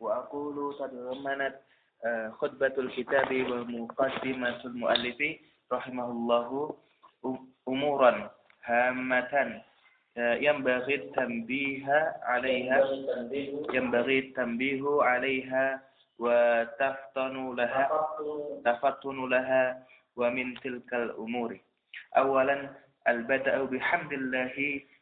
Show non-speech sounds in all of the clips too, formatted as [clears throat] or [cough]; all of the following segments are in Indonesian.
وأقول تضمنت خطبة الكتاب ومقدمة المؤلف رحمه الله أمورا هامة ينبغي التنبيه عليها ينبغي التنبيه عليها وتفطن لها تفطن لها ومن تلك الأمور. أولا البدء بحمد الله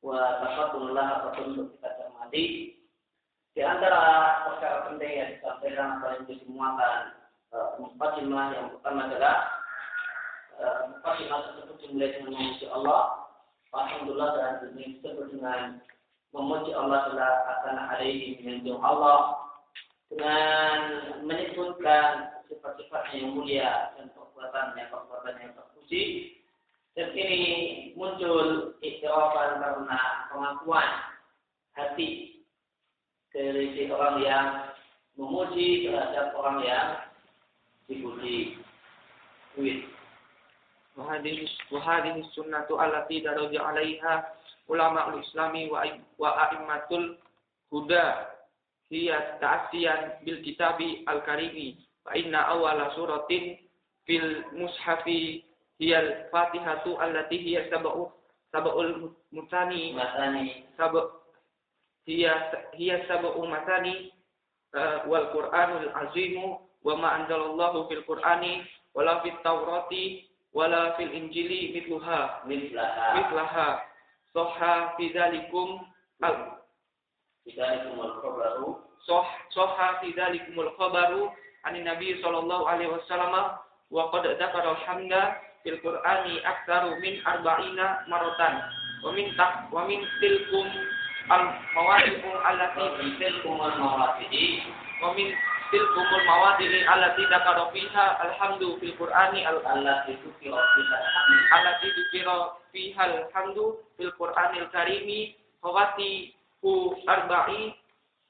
wa tafatullah ataupun untuk kita cermati. Di antara perkara penting yang disampaikan atau yang disemuakan mukadimah yang pertama adalah mukadimah tersebut dimulai dengan memuji Allah. Alhamdulillah dan disebut dengan memuji Allah telah akan alaihi menjunjung Allah. Dengan menyebutkan sifat-sifat yang mulia dan yang perbuatan yang terpuji dan ini muncul iktirafan karena pengakuan hati dari si orang yang memuji terhadap orang yang dipuji. Duit. وهذه السنة التي درج عليها علماء الإسلام وأئمة الهدى هي تأسيا بالكتاب الكريم فإن أول سورة في المصحف hiyal fatihatu allati hiya sab'u sab'ul mutani matani sab hiya hiya sab'u matani uh, eh, wal qur'anul azimu wa ma anzalallahu fil qur'ani wala fit Taurati wala fil injili mitluha. Mitlaha. Mitlaha. Soha fi dzalikum al khabaru. Soh soha fi dzalikumul khabaru anin nabi sallallahu alaihi wasallam wa qad dzakara al hamda fil Qur'ani aktsaru min arba'ina marotan. wa min tak wa min tilkum al mawadi'u allati tilkum al mawadi'i wa min tilkum al mawadi'i allati dakara fiha alhamdu fil Qur'ani al allati dukira fiha allati dukira fiha alhamdu fil Qur'ani al karimi hawati hu arba'i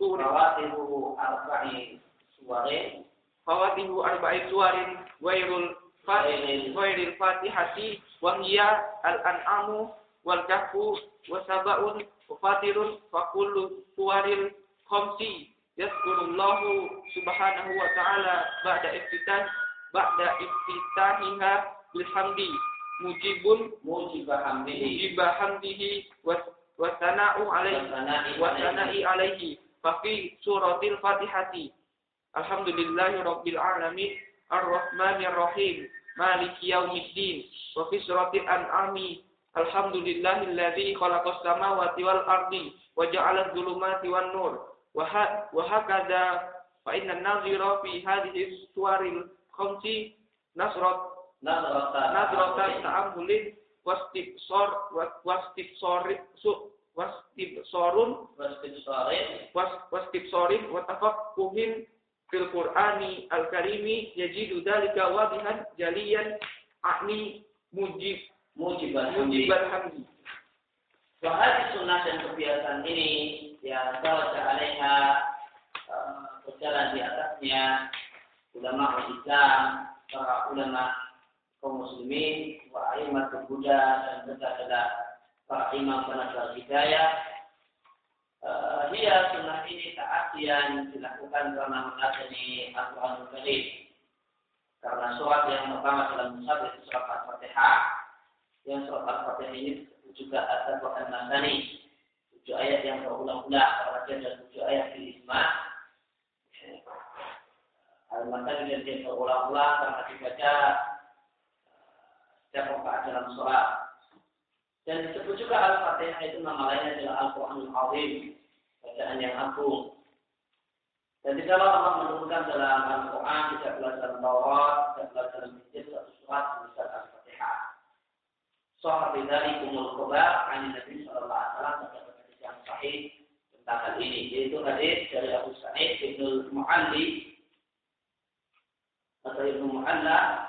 Hawatihu arba'i suwarin. Hawatihu arba'i suwarin Wairul fa'ilil ghairil fatihati wa hiya al-an'amu wal kahfu wa sab'un wa fatirun fa kullu suwaril khamsi yaskurullahu subhanahu wa ta'ala ba'da iftitah ba'da iftitahiha bilhamdi. Mujibun mujibahamdihi mujibahamdihi wa wa sana'u alaihi wa sana'i alaihi. Fa fi suratil fatihati. Alhamdulillahi rabbil alamin. Ar-Rahmanir Rahim, Maliki Yaumiddin, wa fi suratil An'ami. Alhamdulillahilladzi khalaqas samawati wal ardi wa ja'ala adh-dhulumati wan nur. Wa hakadha fa inna an-nadhira fi hadhihi suwaril khamsi nasrat nasratan ta'ammulin wastibsar wastibsarit su wastibsarun wastibsarin wastibsarin wa tafaqquhin fil Qur'ani al-Karimi yajidu dalika wadihan jaliyan akni mujib. Mujiban mujiban hamdi. Bahkan sunnah dan kebiasaan ini yang kalau seandainya eh, berjalan di atasnya ulama Islam, para ulama kaum muslimin, wa aimatul dan dan serta para imam penasihat hidayah. Dia sunnah ini taat yang dilakukan karena mengadani Al-Quran Karim. Karena surat yang pertama dalam mushaf itu surat Al-Fatihah. Yang surat Al-Fatihah ini juga ada Quran Nasani. Tujuh ayat yang berulang-ulang. Karena dia tujuh ayat di Isma. maka dia berulang-ulang karena dibaca setiap rakaat dalam sholat. Dan disebut juga Al-Fatihah itu nama lainnya adalah Al-Quranul Azim, bacaan yang agung. Dan di dalam Allah menurunkan dalam Al-Quran, tidak belas dalam Taurat, tidak belas dalam Injil, satu surat misal Al-Fatihah. Sahabat dari Kumul Khobar, Ani Nabi Sallallahu Alaihi Wasallam hadis yang sahih tentang hal ini, yaitu hadis dari Abu Sa'id bin Mu'alli atau Ibnu Mu'alla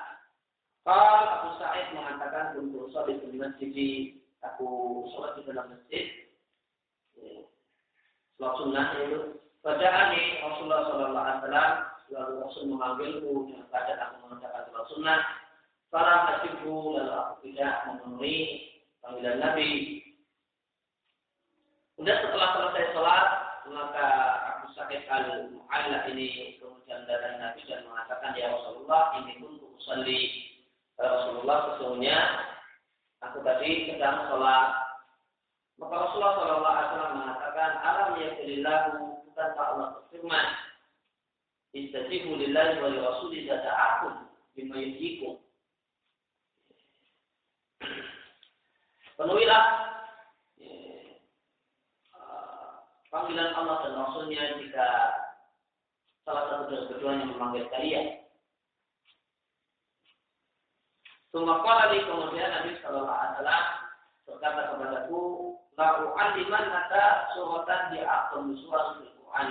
Kalau Abu Sa'id mengatakan untuk sholat di masjid aku sholat di dalam masjid sholat sunnah itu Bacaan Rasulullah Sallallahu Alaihi Wasallam lalu Rasul memanggilku dengan bacaan aku mengerjakan sholat sunnah. Para hatiku lalu aku tidak memenuhi panggilan Nabi. Kemudian setelah selesai sholat, maka aku sakit al mu'alla ini kemudian datang Nabi dan mengatakan ya Rasulullah ini pun usalli Rasulullah sesungguhnya aku tadi sedang sholat. Maka Rasulullah Shallallahu Alaihi Wasallam mengatakan alam yakulillahu tanpa Allah berfirman, Istajibu lillahi wa li rasuli zada'akum bima. Penuhilah eh, panggilan Allah dan Rasulnya jika salah satu dari keduanya memanggil kalian. Summa di kemudian Nabi Shallallahu Alaihi Wasallam berkata kepadaku, Lau aliman ada suratan di akhir surah Quran.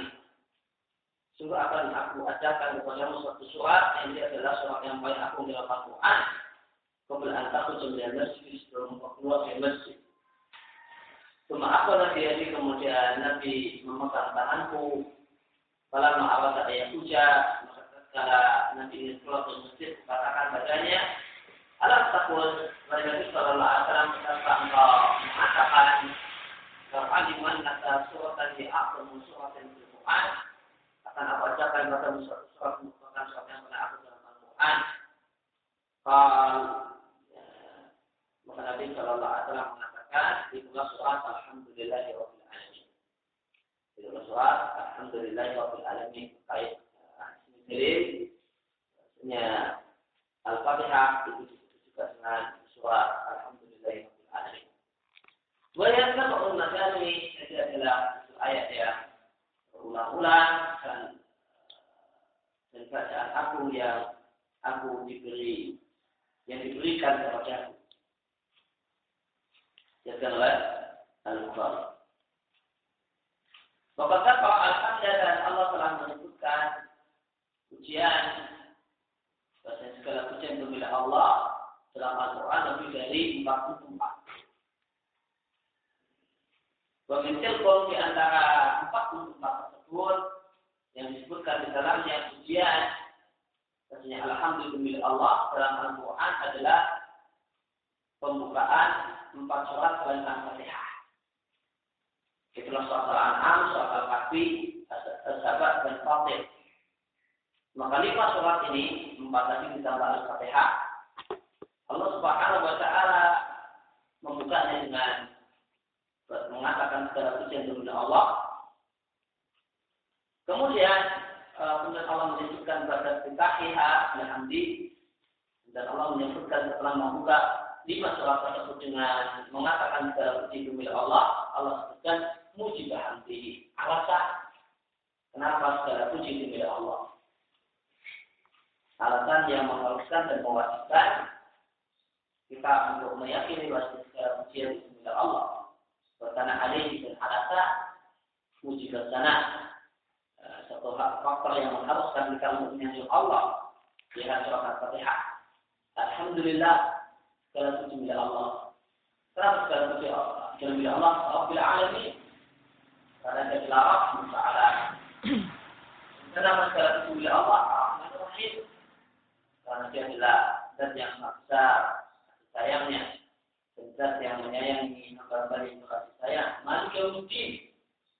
Sungguh akan aku ajarkan kepadamu suatu surat yang dia adalah surat yang paling agung dalam Al-Quran. Kemudian takut sembilan masjid sebelum keluar dari masjid. Cuma aku lagi jadi kemudian Nabi memegang tanganku. Kalau ma'awat ayat hujan, maka ketika Nabi ini keluar dari masjid, katakan badannya, Alam takut Nabi Sallallahu Alaihi Wasallam kata engkau mengatakan kalau aliman kata surat di akhir surat yang Al-Quran akan aku ajarkan kata surat surat merupakan surat yang pernah aku dalam Al-Quran. Ya, maka Nabi Sallallahu Alaihi Wasallam mengatakan itulah surat Alhamdulillahirobbil alamin. Itulah surat Alhamdulillahirobbil alamin kait sendiri. Maksudnya Al-Fatihah itu Allah dengan surat Al-Fatihah. Alhamdulillah segala puji milik Allah. Kenapa segala puji Allah? Segala milik Allah, Rabbil Alamin. Karena dia dilarang, Ta'ala. Kenapa segala puji milik Allah? Rahman Rahim. Karena dia adalah dan yang besar, sayangnya zat yang menyayangi hamba-hamba yang berkasih sayang malik yaumiddin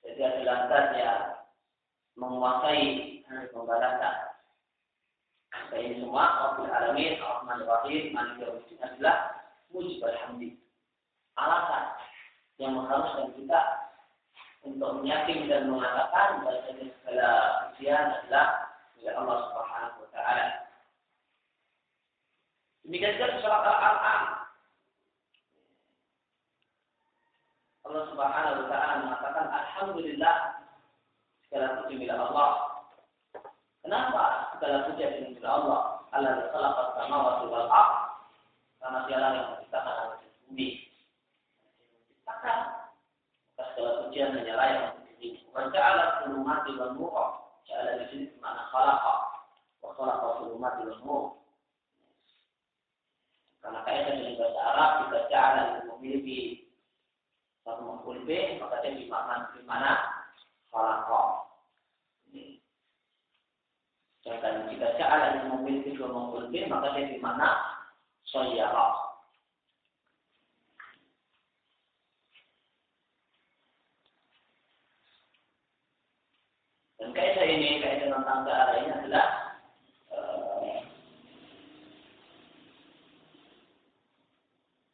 jadi adalah zat yang menguasai hari pembalasan saya ini semua Rabbil Alamin, Rahman Rahim, Malik Yawmiddin adalah mujibal hamdi. Alasan yang mengharuskan kita untuk meyakin dan mengatakan bahwa segala ujian adalah milik Allah Subhanahu wa taala. Demikian juga surat Al-An'am. Allah Subhanahu wa taala mengatakan alhamdulillah segala puji milik Allah Kenapa segala puji milik Allah? Allah khalaqa samawati wal ardh. Karena dialah yang menciptakan langit dan bumi. Maka segala pujian hanya layak untuk diri. Wa ja'ala dhulumati wal nur. Ja'ala di sini bermakna khalaqa. Wa khalaqa dhulumati wal nur. Karena kaitan dengan bahasa Arab juga ja'ala itu memiliki satu bih, maka dia dimakna di mana khalaqa. Sedangkan jika ja'ala memiliki dua maf'ul bih, maka dia di mana sayyara. Dan kaidah ini, kaidah tentang arah ini adalah uh,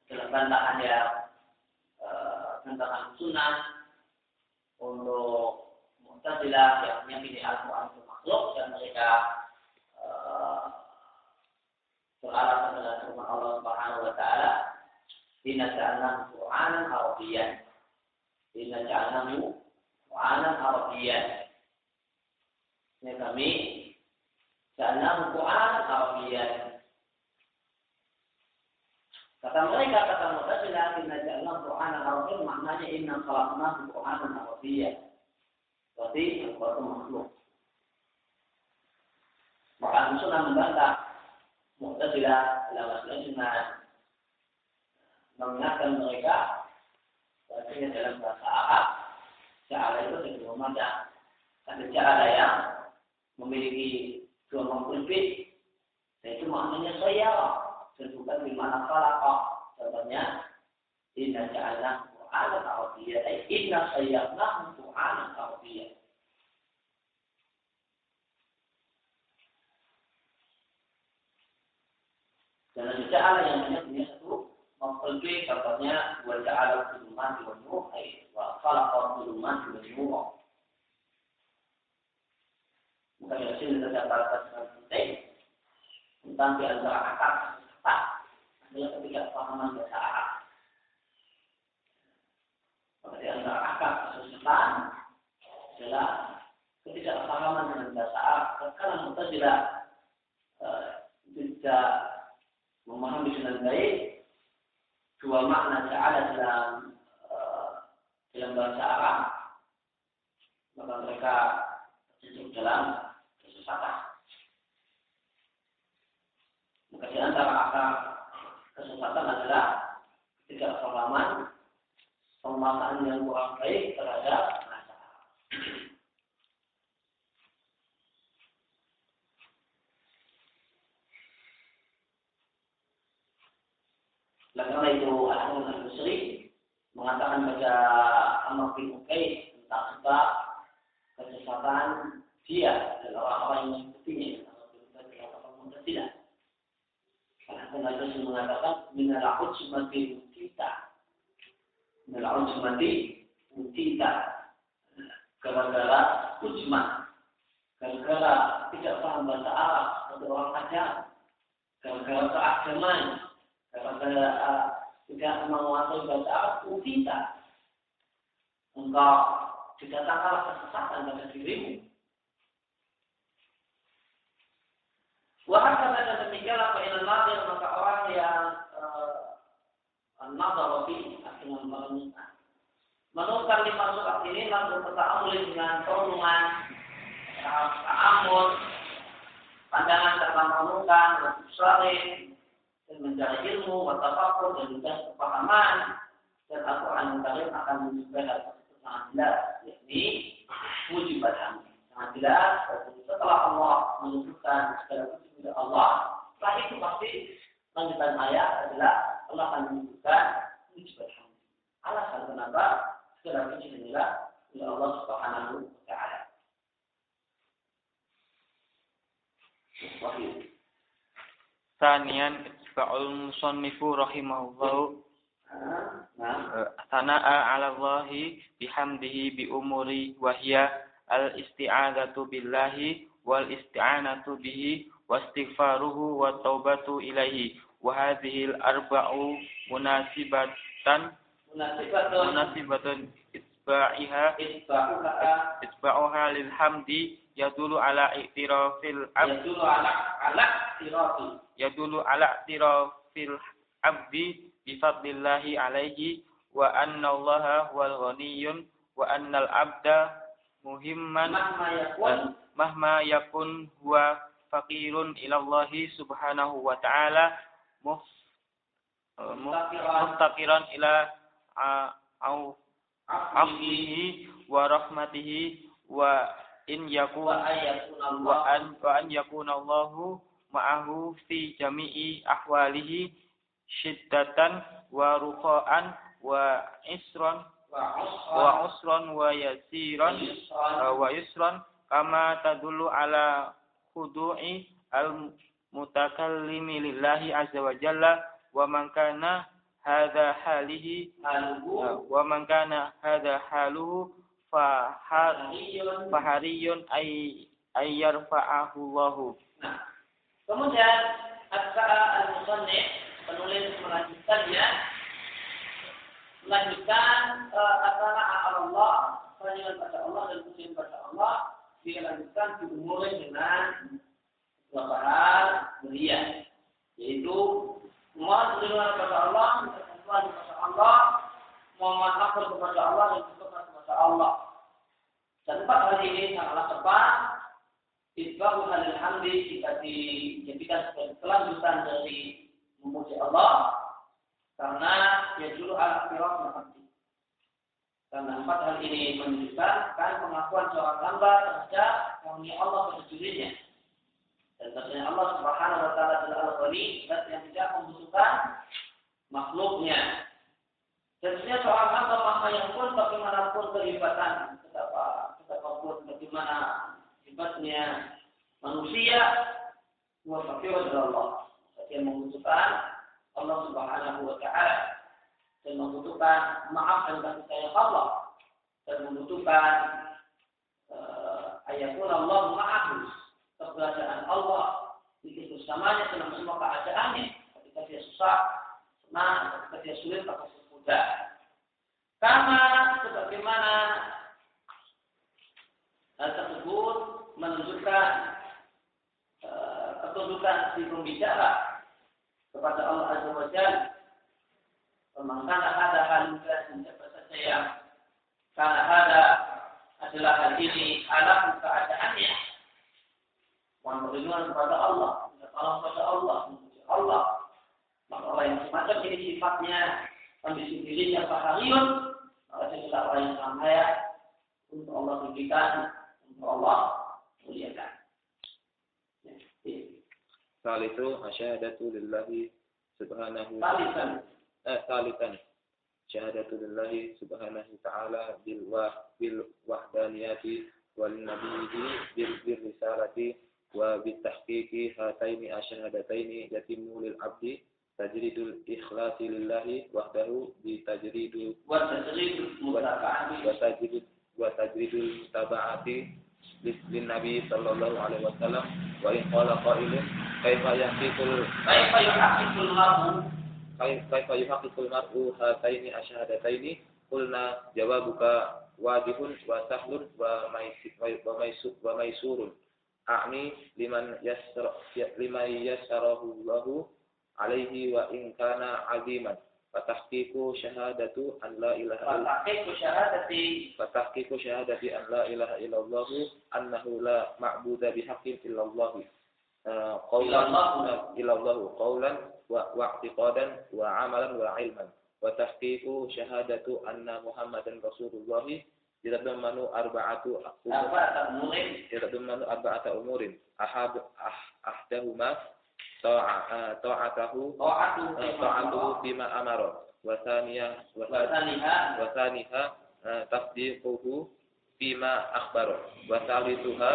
dalam bantahan uh, tentang sunnah untuk Mu'tazilah yang meyakini Al-Quran itu makhluk dan mereka uh, beralasan dengan firman Allah Subhanahu wa taala Inna ja'alnahu Qur'anan Arabiyyan Inna ja'alnahu Qur'anan Arabiyyan Ini kami Ja'alnahu Qur'anan Arabiyyan Kata mereka, kata Mu'tazilah Inna ja'alnahu Qur'anan Arabiyyan Maknanya inna khalaqnahu Qur'anan Arabiyyan Berarti Al-Quran makhluk. Maka Sunnah membantah Mu'tazilah masalah dengan mengingatkan mereka bahasanya dalam bahasa Arab cara itu dua macam ada cara yang memiliki dua mempulpit yaitu maknanya saya dan bukan di mana falakah contohnya inna ja'alna Qur'anan Arabiyyah ay inna sayyabna Qur'anan Dan ada ja'ala yang hanya punya satu mempelbi contohnya wa ja'ala kuluman wa ay wa khalaqa kuluman wa nur. Maka di sini terdapat satu penting tentang di antara akar sesat adalah ketidakpahaman bahasa Arab. Maka di antara akar kesesatan adalah ketidakpahaman dengan bahasa Arab. Karena kita tidak tidak memahami dengan baik dua makna ja'ala dalam uh, dalam bahasa Arab maka mereka terjatuh dalam kesesatan. Maka di antara akar kesesatan adalah tidak pemahaman pemahaman yang kurang baik terhadap bahasa. Karena itu Al-Hasan Al-Basri mengatakan pada Amr bin Uqaid tentang sebab kesesatan dia adalah orang-orang yang mengikutinya. Tidak. Al-Hasan Al-Basri mengatakan minal ujmati utita minal ujmati utita gara-gara ujmat gara-gara tidak paham bahasa Arab atau orang ajar. Gara-gara keagamaan karena uh, tidak menguasai bahasa Arab, kita engkau didatangkanlah kesesatan pada dirimu. Wahai kata demikianlah fa'ilan nadir maka orang yang nadaroti dengan merenungkan. Menurutkan lima surat ini lalu berta'amul dengan perenungan, ta'amul, pandangan serta merenungkan, sering dan mencari ilmu, watafakur, dan juga kepahaman dan Al-Quran Karim akan menunjukkan hal tersebut sangat jelas, yakni mujibat hamdi. Sangat jelas, setelah Allah menunjukkan segala puji kepada Allah, setelah itu pasti lanjutan ayat adalah Allah akan menunjukkan mujibat hamdi. Alasan kenapa segala puji adalah kepada Allah Subhanahu wa Ta'ala. Wahyu. Sanian Fa'ul musannifu rahimahullahu. Sana'a ala Allahi bihamdihi bi umuri wahya al isti'adzatu billahi wal isti'anatu bihi wa istighfaruhu wa taubatu ilaihi. Wa hadhihi al arba'u munasibatan munasibatun itba'iha. Itba'uha lil hamdi yadulu ala i'tirafil abd. Yadulu ala ala sirati yadulu ala i'tirafil abdi bi fadlillahi alaihi wa anna allaha wal ghaniyyun wa anna al abda muhimman. Mahma yakun. Huwa faqirun ila Allah subhanahu wa ta'ala uh, mustaqiran. muftaqiran ila au afwihi wa rahmatihi wa in yakun wa an wa an yakuna Allahu ma'ahu fi jami'i ahwalihi syiddatan wa ruqa'an wa isran wa usran wa yasiran wa yusran kama tadullu ala khudu'i al mutakallimi lillahi azza wa jalla wa man kana hadha halihi wa man kana hadha haluhu fa fahariyun ay ay yarfa'ahu Allahu Nah, kemudian As-Sa'a al-Musannif penulis melanjutkannya. Melanjutkan uh, antara Allah penyanyian pada Allah dan pujian pada Allah. Dilanjutkan diumulkan dengan beberapa hal mulia yaitu mohon perlindungan kepada Allah, bantuan kepada Allah, mohon ampun kepada Allah dan bertobat kepada Allah. Dan empat hal ini sangatlah tepat Isbahu halil hamdi jika dijadikan sebagai kelanjutan dari memuji Allah karena ya dulu al hamdi. Karena empat hal ini menunjukkan kan pengakuan seorang hamba terhadap karunia Allah pada dirinya. Dan ternyata Allah Subhanahu wa taala adalah al-Ghani, zat yang tidak membutuhkan makhluknya. Sebenarnya seorang hamba maka yang pun bagaimanapun kehebatan, betapa betapapun bagaimana hebatnya manusia, wa fakir adalah Allah. Dia membutuhkan Allah Subhanahu wa taala dan membutuhkan maaf dan kasih sayang Allah dan membutuhkan uh, ayatun Allah ma'ahu keberadaan Allah. Di bersamanya dalam semua keadaannya. Ketika dia susah senang. Ketika dia sulit atau mudah. Karena sebagaimana hal tersebut menunjukkan uh, ketundukan si pembicara kepada Allah Azza wa Jalla Pemangkana ada hal siapa saja yang karena ada adalah hal ini alam keadaannya mohon perlindungan kepada Allah. Minta tolong kepada Allah. Memuji Allah. Maka orang yang semacam ini sifatnya kondisi dirinya fahariyun maka adalah orang yang sangat layak untuk Allah tinggikan untuk Allah muliakan. Ya, ya. Salisu asyhadatu lillahi subhanahu Taliban. eh salisan. Syahadatu lillahi subhanahu ta'ala wa bitahqiqi hataini asyhadatain yatimu lil abdi tajridul ikhlasi lillahi wahdahu bi tajridul wa tajridul mutaba'ati. wa tajridul wa tajridul mutaba'ati lin nabi sallallahu alaihi wasallam wa in qala qailun kaifa yahqiqul kaifa yuhaqqiqul mar'u? Kaifa yuhaqqiqul mar'u hataini asyhadatain qulna jawabuka wajibun wa sahlun wa maisur wa maisur wa maisurun a'ni liman yasra liman yasarahu Allahu alaihi wa in kana 'aziman. Fatahqiqu syahadatu an la ilaha fatahqiqu syahadati. Fatahqiqu syahadati an la ilaha illallah annahu la ma'budu bihaqqin illallah. Eh, qawlan. Illallah. Qawlan wa wa'tiqadan wa amalan wa ilman. Wa tahqiqu syahadatu anna muhammadan rasulullah yatadammanu arba'atu umurin. Yatadammanu arba'atu umurin. Ahad ah ahdahuma ah, ta'atahu ta'atuhu ah, bima amara. wa wasaniha wa ah, tasdiquhu bima akhbara. Wa tuha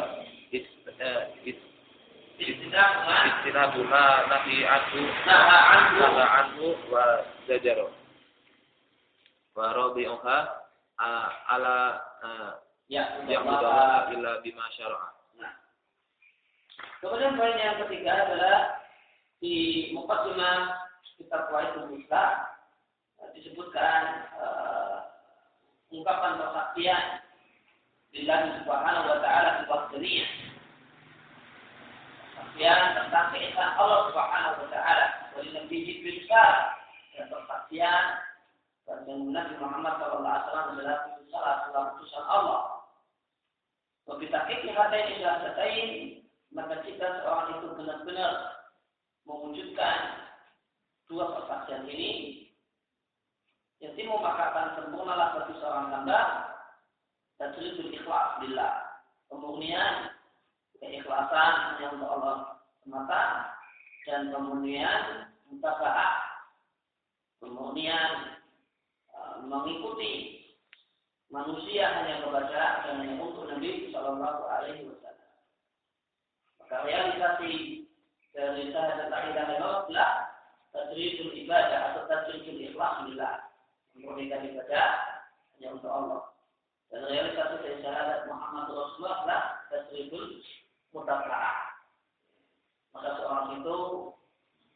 istinah ma nahi anhu. naha anhu wa zajara. Wa rabi'uha uh, ala uh, ya, yang mudahara illa bima syara'a. Nah. Kemudian poin yang ketiga adalah di mukadimah kita kuai Musta eh, disebutkan uh, ungkapan persaktian bila Subhanahu wa taala sebuah dunia. Persaktian tentang keesaan Allah Subhanahu wa taala, wal nabiyyi bil dan persaktian dan Nabi Muhammad sallallahu alaihi wasallam adalah salah satu utusan Allah. Kita kiki hati ini maka kita seorang itu benar-benar mewujudkan dua persaksian ini. Yang timur maka akan sempurnalah bagi seorang hamba tajridul ikhlas billah. Pemurnian keikhlasan hanya untuk Allah semata dan pemurnian mutaba'ah. Pemurnian uh, mengikuti manusia hanya kepada dan hanya untuk Nabi Shallallahu Alaihi Wasallam. Maka realisasi dari syahadat la ilaha illallah tajridul ibadah atau tajridul ikhlas billah. Memurnikan ibadah hanya untuk Allah. Dan realisasi dari syahadat Muhammad Rasulullah adalah tajridul mutaba'ah. Maka seorang itu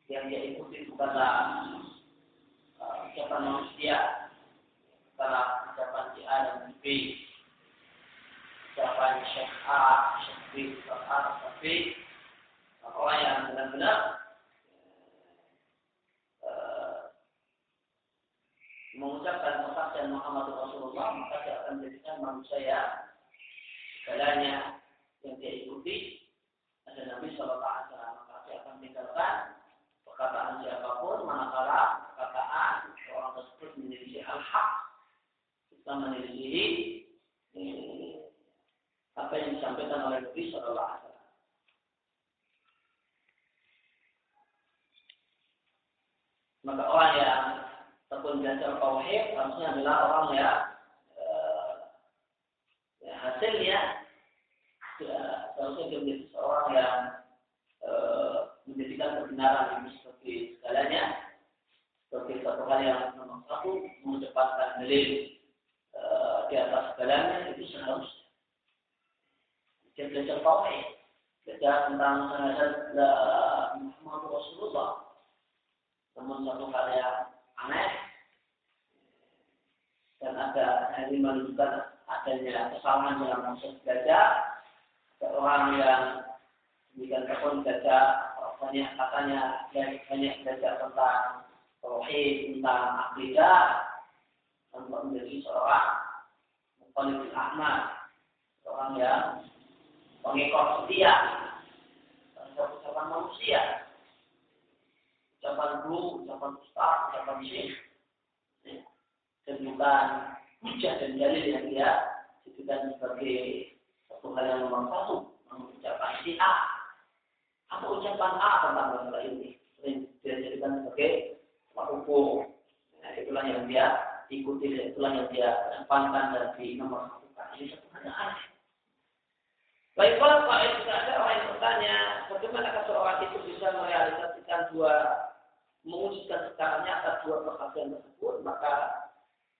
yang dia ikuti bukanlah ucapan manusia, antara ucapan si A dan B. Ucapan Syekh A, Syekh B, Syekh A, Syekh B. Orang yang benar-benar uh, mengucapkan persaksian Muhammad Rasulullah maka dia akan menjadikan manusia yang segalanya yang dia ikuti ada Nabi Shallallahu maka dia akan meninggalkan perkataan siapa pun manakala perkataan orang tersebut menjadi al-haq sama diri sendiri apa yang disampaikan oleh Nabi Shallallahu Alaihi. Maka orang yang tekun belajar tauhid harusnya adalah orang yang eh, ya, hasilnya ya, seharusnya dia menjadi seorang yang eh, menjadikan kebenaran ini sebagai segalanya sebagai satu hal yang nomor satu mengedepankan dalil di atas segalanya itu seharusnya. Dia belajar tauhid, belajar tentang syahadat Muhammad Rasulullah. Namun satu hal yang aneh dan ada yang menunjukkan adanya kesalahan dalam proses belajar. Ada orang yang demikian tekun belajar banyak katanya banyak belajar tentang tauhid, tentang akidah, untuk menjadi seorang Khalifah Ahmad seorang yang pengekor setia. Terhadap ucapan manusia. Ucapan guru, ucapan ustaz, ucapan syekh. Dan bukan hujah dan dalil yang dia jadikan sebagai satu hal yang nomor satu. Ucapan si A. Atau ucapan A tentang masalah ini? Sering dia jadikan sebagai hukum nah, itulah yang dia ikuti itulah yang dia kedepankan dan di nomor satu ini yang aneh. Baik kalau Pak ada orang yang bertanya, bagaimana seorang itu bisa merealisasikan dua, mewujudkan secara nyata dua perhatian tersebut, maka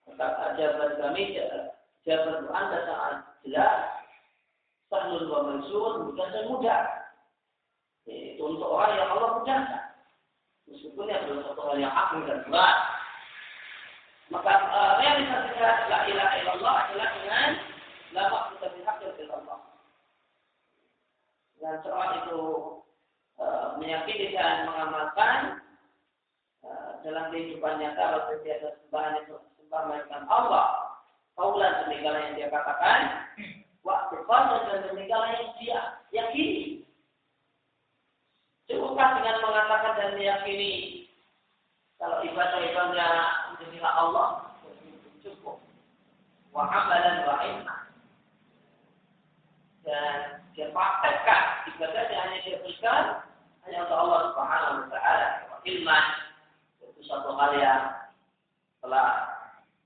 kata jawaban kami, jawaban Anda sangat jelas, sahlul wa mansur, mudah dan mudah. Itu untuk orang yang Allah mudahkan. Meskipun itu adalah satu hal yang agung dan berat. Maka uh, realisasikan la ilaha illallah adalah dengan la maksud bihaqil illallah. Dan seorang itu uh, meyakini dan mengamalkan uh, dalam kehidupan nyata bahwa tiada sembahan itu sembah melainkan Allah. Kaulan demikian yang dia katakan, waktu pada dan demikian yang dia yakini. Cukupkah dengan mengatakan dan meyakini kalau ibadah-ibadahnya menjadi Allah, cukup. Wa amalan wa. Dan dia praktekkan ibadahnya hanya dia berikan hanya untuk Allah Subhanahu wa taala. Ilman itu satu hal yang telah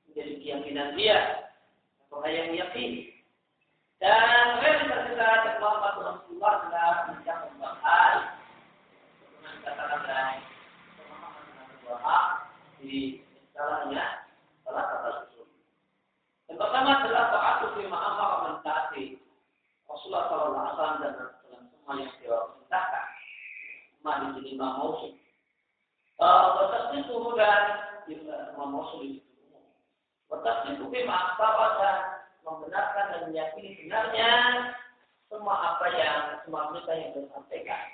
menjadi keyakinan dia, satu hal yang yakini. Dan realisasi Muhammad Rasulullah adalah mencapai hal dengan katakan lain doa di dalamnya salah kata. Yang pertama adalah taat lima amal mentaati Rasulullah Sallallahu Alaihi Wasallam dan dalam semua yang dia perintahkan. Ma di sini ma mausul. Batas itu dan ma mausul itu. tetap ditutupi bahwa dan membenarkan dan meyakini benarnya semua apa yang semua berita yang disampaikan.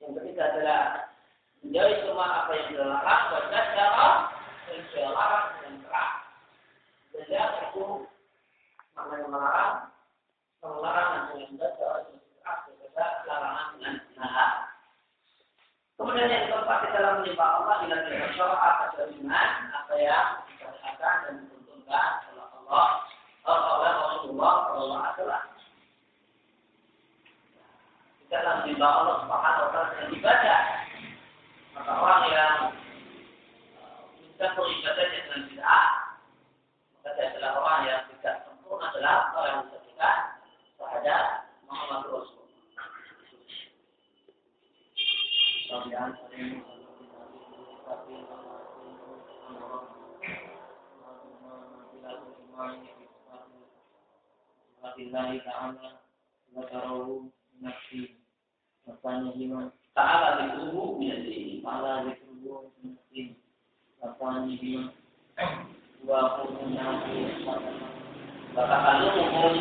Yang ketiga adalah menjauhi semua apa yang dilarang, wajah cara dan dilarang dengan keras. Jadi itu namanya melarang, melarang dengan dasar keras, berbeda larangan dengan nahan. Kemudian yang keempat di dalam menyembah Allah bila tidak syara'at atau iman apa yang disyariatkan dan dituntunkan oleh Allah oleh Rasulullah Sallallahu Alaihi Wasallam. Dalam menyembah Allah Subhanahu Wa Taala dengan ibadah maka orang yang mencampur ibadahnya dengan bid'ah maka dia adalah orang yang tidak sempurna adalah orang yang disebutkan terhadap Muhammad Ta'ala ditubuh nafsi Lima Wa kumun nafsi Katakan umum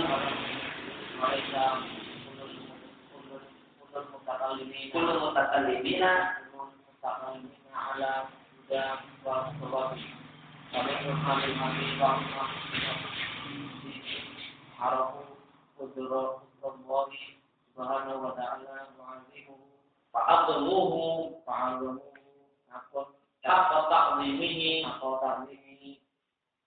Mereka Ulul Ulul Ulul mutakallimina kullu mutakallimina Ulul mutakallimina ala Huda wa Sawabi Kami Muhammad Nabi wa Muhammad Arafu Kudura Allah Subhanahu wa ta'ala wa azimuhu fa'adluhu fa'alamuhu Akon haqqa ta'zimihi Akon ta'zimihi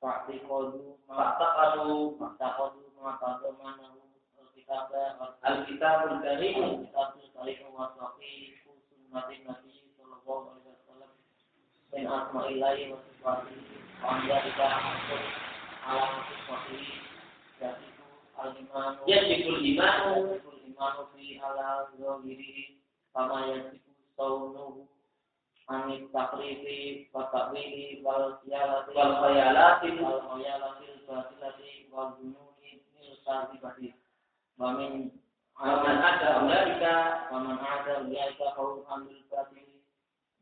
Fa'tiqadu fa'taqadu Fa'taqadu Ma'tadamanahu Al-Kitabah al-kitabul karim. Al-Kitabul Karim. Wa Sahih Sunnatin Nabi Sallallahu Alaihi Wasallam Min wa sifatihi Akon Alam sifatihi Yaitu Al-Imanu yajibul imanu. Yaitu Imanu fi ala Kama yajibu Saunuhu Anit takrifi Wa takwili Wal siyalati wal khayalati wal khayalatil batilati wal jununi mil sahibati wa min wa man ada ulaika wa man ada ulaika kaum amil batil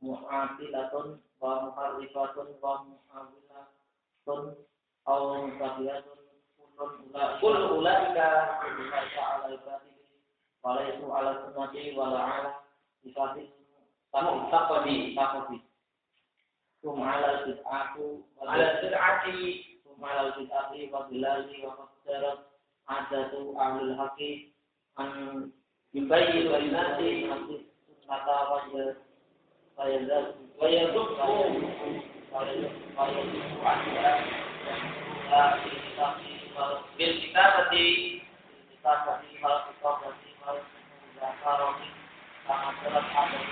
mu'atilatun wa muharrifatun wa mu'awilatun aw ulaika kullu ulaika ulaika ala batil wa laysu ala sunnati wa la ala sifatin فهم فقدي فقدي ثم على البدعة على البدعة ثم على البدعة والضلال وقد سرت عادة أهل الحق أن يبين للناس أن السنة ويزد ويزد ويزد عنها بالكتابة بالكتابة والكتابة والمذاكرة كما سلف حدث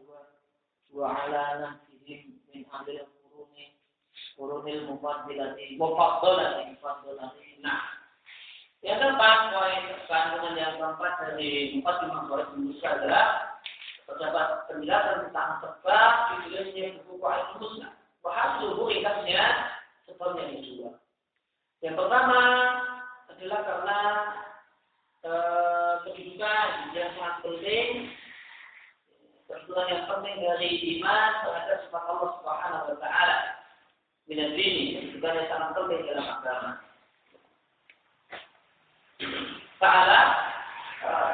وعلى نهجهم من أهل القرون قرون المفضلة mufaddalati المفضلة nah yang keempat poin kandungan yang keempat dari empat lima poin Indonesia adalah terdapat penjelasan tentang sebab ditulisnya buku Al-Musnah. Bahasul ringkasnya sebabnya yang kedua. Yang pertama adalah karena eh, kedudukan yang sangat penting, kedudukan yang penting dari iman terhadap sifat Allah Subhanahu Wa Taala. Minat ini kedudukan yang sangat penting dalam agama. Ta'ala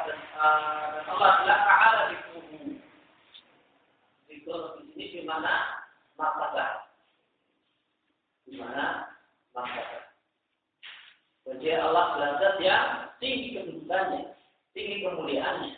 dan eh, Allah adalah Ta'ala di kubu. Zikr di sini di mana martabat. Di mana martabat. Jadi Allah adalah yang tinggi kedudukannya, tinggi kemuliaannya.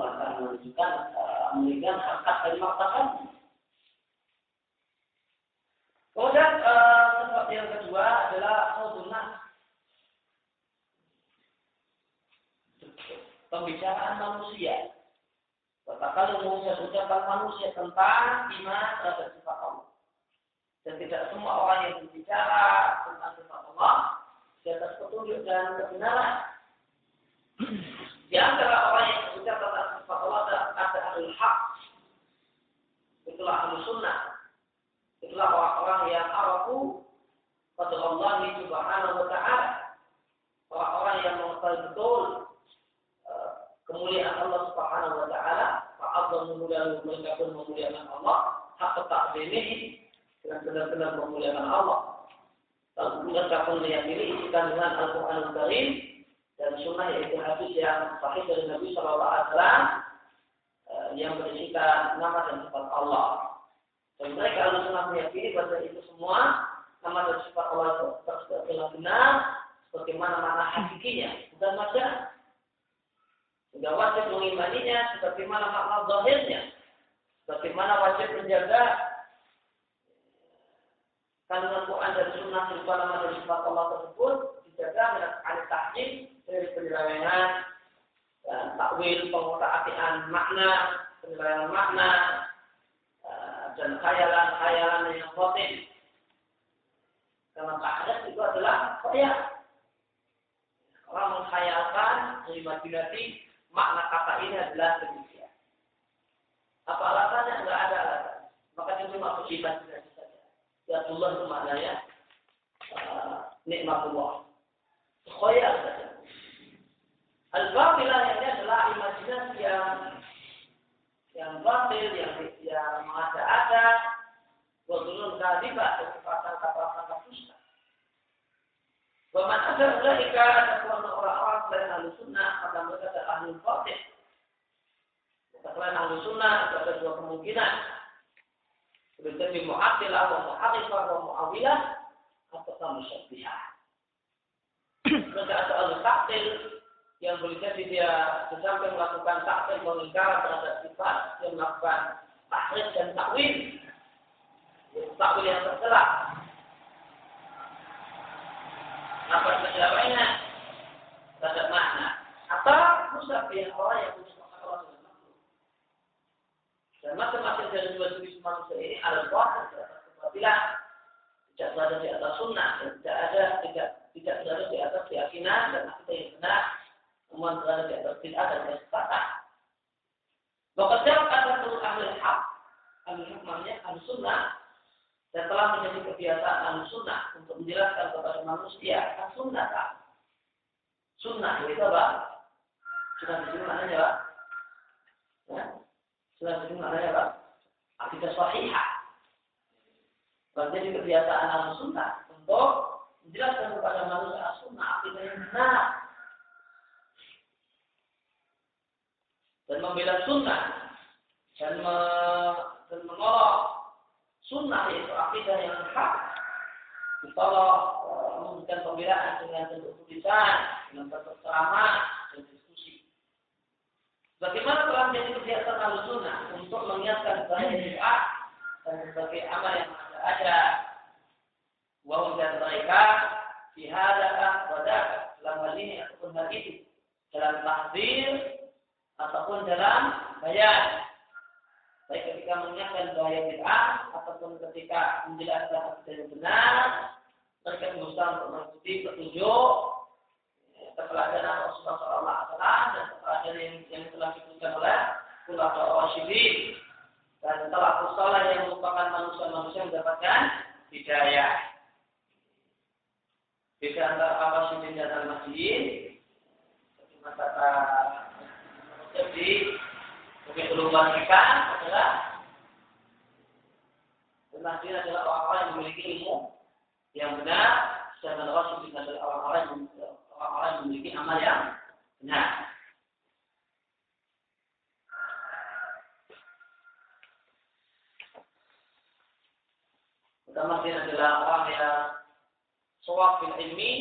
akan menunjukkan uh, meninggikan harkat dari maktakan kemudian uh, sebab yang kedua adalah khudunah pembicaraan manusia. Katakan umumnya ucapan manusia tentang iman terhadap sifat Allah. Dan tidak semua orang yang berbicara tentang sifat Allah di atas petunjuk dan kebenaran. Di antara orang yang berbicara hak. Itulah ahli sunnah. Itulah orang-orang yang arafu pada Allah subhanahu wa ta'ala. Orang-orang yang mengetahui betul kemuliaan Allah Subhanahu wa taala, fa'adzamu lahu mereka pun memuliakan Allah, hak takzimihi dengan benar-benar memuliakan Allah. Lalu mereka pun meyakini isi kandungan Al-Quran Al-Karim dan sunnah yaitu hadis yang sahih dari Nabi Shallallahu Alaihi Wasallam yang berisikan nama dan sifat Allah. Dan mereka harus sunnah meyakini bahwa itu semua nama dan sifat Allah itu benar-benar sebagaimana mana hakikinya, bukan macam sudah wajib mengimaninya sebagaimana makna zahirnya. Bagaimana wajib menjaga kandungan Quran dan Sunnah berupa nama dan sifat Allah tersebut dijaga mengenai tahjim dari penyelewengan takwil pengotak-atikkan makna, penyelewengan makna eh, dan khayalan-khayalan yang batin. Karena takrif itu adalah khayal. Orang menghayalkan, mengimajinasi makna kata ini adalah demikian. Apa alasannya? Enggak ada alasan. Maka itu cuma imajinasi saja. Ya Allah itu maknanya uh, nikmatullah. Khoyal saja. Al-Batilah ini adalah imajinasi yang yang batil, yang yang mengada-ada, Wadulun kadibah, kesempatan kata-kata dusta. Waman ada mereka ada orang-orang selain ahli sunnah, maka mereka adalah ahli fatih. Maka selain ahli sunnah, ada dua kemungkinan. Berarti mu'atilah, wa mu'arifah, wa mu'awilah, atau musyabihah. Mereka ada ahli taktil, yang boleh jadi dia sesampai melakukan taktil mengingkar terhadap sifat, yang melakukan tahrif dan takwil. Takwil yang tercela, apa sejarahnya terhadap makna. Atau musafir orang yang punya pengetahuan dengan makhluk dan masing-masing dari dua jenis manusia ini ada atas kebatilan tidak berada di atas sunnah dan tidak ada tidak tidak berada di atas keyakinan dan akidah yang benar namun berada di atas bid'ah dan kesesatan Bekerja ada seluruh ahli hak. Ahli hak namanya ahli sunnah. Dan telah menjadi kebiasaan ahli sunnah untuk menjelaskan kepada manusia kan sunnah tak sunnah itu apa sunnah sini maknanya apa ya. Di sini maknanya apa akidah sahihah. Menjadi kebiasaan ahli sunnah untuk menjelaskan kepada manusia sunnah akidah yang benar dan membela sunnah dan, me, menolak sunnah yaitu akidah yang hak. Ditolak uh, memberikan pembelaan dengan bentuk tulisan dengan bentuk ceramah dan diskusi. Bagaimana telah menjadi kebiasaan al sunnah untuk mengingatkan bahaya bid'ah dan berbagai amal yang ada ada? Wahum dan mereka dihadapkan pada dalam hal ini ataupun hal itu dalam tahdir ataupun dalam bayan baik ketika mengingatkan bahaya bid'ah ataupun ketika menjelaskan akidah yang benar, mereka berusaha untuk mengikuti petunjuk keteladanan Rasulullah SAW dan keteladanan yang, yang telah diberikan oleh ulama Rasyidin dan telah salah yang merupakan manusia-manusia mendapatkan hidayah. Beda antara Rasyidin dan Al-Mahdiin, kata jadi mungkin perlu mereka adalah Nasir adalah orang-orang yang memiliki ilmu yang benar, sedangkan Rasul adalah orang-orang yang orang-orang yang memiliki amal yang benar. Pertama dia adalah orang yang suwak bin ilmi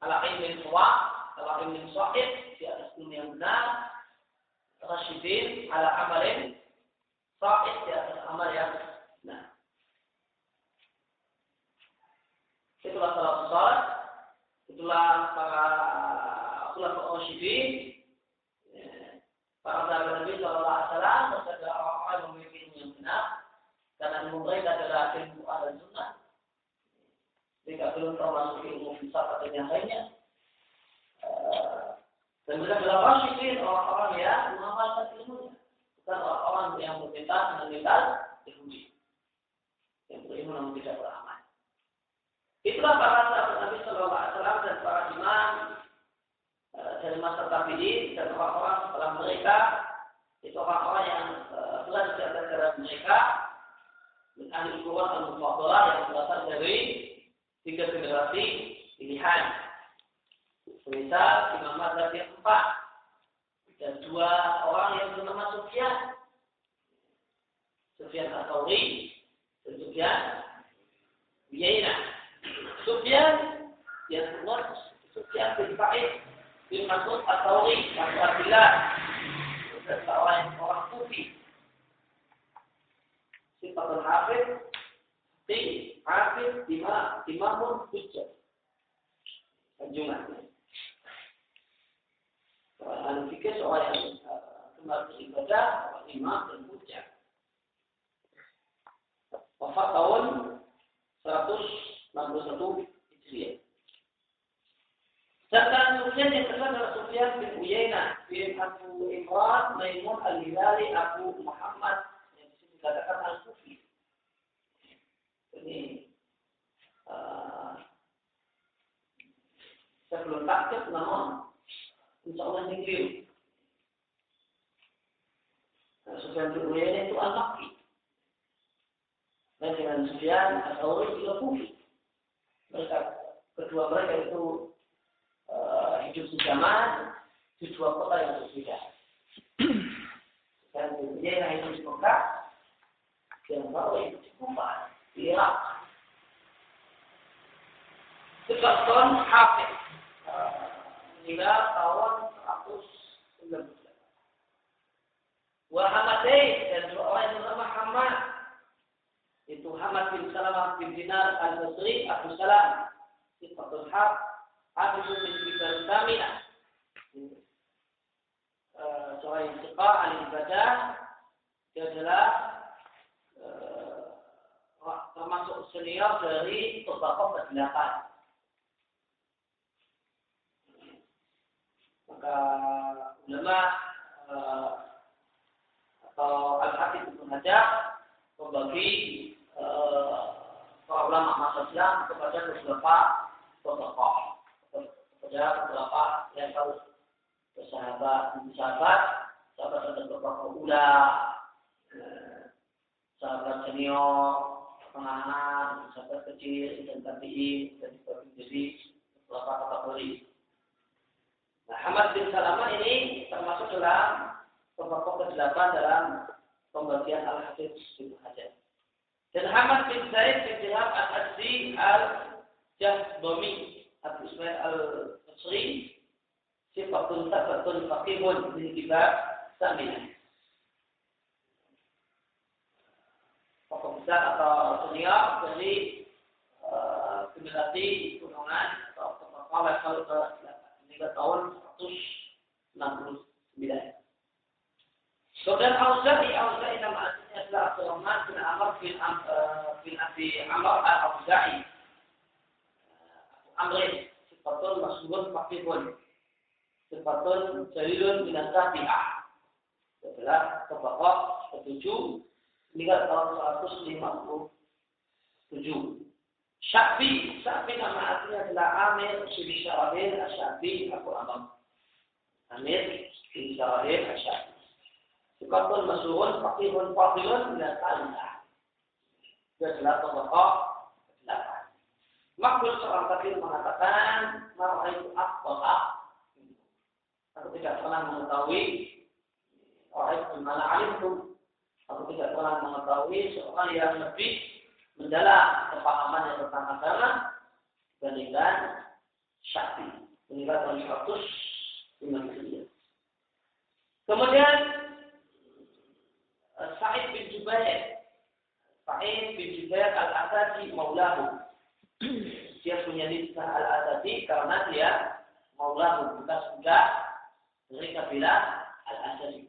ala ilmi suwak ala ilmin suwakid di atas ilmu yang benar. Rasyidin ala amalin. Suwakid di atas amal yang benar. Itulah salah besar. Itulah para itulah rasyidin para sahabat Nabi Shallallahu Alaihi Wasallam orang-orang yang memiliki ilmu yang benar karena ilmu mereka adalah ilmu dan sunnah. Jika belum termasuk ilmu filsafat dan yang lainnya. Dan mereka adalah rasyidin orang-orang yang mengamalkan ilmunya, bukan orang-orang yang berpintar dengan mental ilmu yang berilmu namun tidak beramal. Itulah para sahabat Nabi Wasallam dan para imam dari masa tabiin dan orang-orang setelah mereka itu orang-orang yang belajar dari mereka dan ahli Quran dan Mufadah yang berasal dari tiga generasi pilihan. Misal Imam Mazhab yang empat dan dua orang yang bernama Sufyan. Sufyan Atsauri dan Sufyan Biyaina. Sufyan yang keluar Sufyan bin Sa'id bin Mas'ud Atsauri dan Abdullah dan orang orang Sufi. Sifatul Hafiz Tinggi, hafiz, imam, imamun, hujjah. Sanjungan. Ahli fikir seorang yang kembali beribadah, seorang imam dan hujjah. Wafat tahun 161 Hijriah. Sedangkan Sufyan yang kedua adalah Sufyan bin Uyainah bin Abu Imran Maimun Al-Hilali Abu Muhammad yang di sini dikatakan Al-Sufi ini uh, saya belum takut namun insya Allah ini keliru. Nah, Sufyan bin Uyainah itu al-Makki. Dan dengan Sufyan atau juga Kufi. Mereka kedua mereka itu uh, hidup sejaman di dua kota yang berbeda. Dan bin Uyainah hidup di Mekah, yang baru hidup di Kufah. Irak. Sebagian Hafiz meninggal tahun 119. Wahamatain dan dua orang yang bernama Hamad itu Hamad bin Salamah bin Dinar al-Basri Abu Salam Sifatul Haq Abu bin Kibar Samina seorang yang ibadah dia adalah termasuk senior dari Tobacco ke-8. Maka ulama uh, atau Al-Hafidh Ibn Hajar membagi uh, para ulama masa Islam kepada beberapa tokoh kepada beberapa yang tahu bersahabat, sahabat, sahabat sahabat beberapa ula, sahabat senior, penganan, sahabat kecil, dan tabiin, dan dibagi jadi beberapa kategori. Nah, Hamad bin Salamah ini termasuk dalam kelompok ke-8 dalam pembagian Al-Hafiz bin Hajar. Dan Hamad bin Zaid bin Jihad Al-Azzi Al-Jahdomi Abu Ismail Al-Basri Sifatun Sabatun Fakihun bin Kibar Saminah. Tokoh besar atau senior dari generasi golongan atau tokoh level ke hingga tahun 169. Kemudian Auza'i, Auza'i nama aslinya adalah Abdurrahman bin Amr bin, uh, bin Abi Amr al-Auza'i. Amrin, sifatun masyhurun fakihun. Sifatun jalilun bin Sabi'ah. Adalah tokoh ketujuh meninggal tahun 157. Syafi, Syafi nama aslinya adalah Amir bin Syarabin Asyafi Abu Amr. Amir bin Syarabin Asyafi. Sikapun masyurun, fakihun, fakihun, bila tanda. Dia adalah tokoh delapan. Makhluk seorang fakir mengatakan, Marah itu akbara. Aku tidak pernah mengetahui, orang itu mana alim Aku tidak pernah mengetahui seorang yang lebih tentang agama dibandingkan Syafi. Meninggal tahun 150 Kemudian eh, Sa'id bin Jubair Sa'id bin Jubair al-Asadi maulahu. [clears throat] Dia punya nisbah al-Asadi karena dia maulahu bekas budak dari kabilah al-Asadi.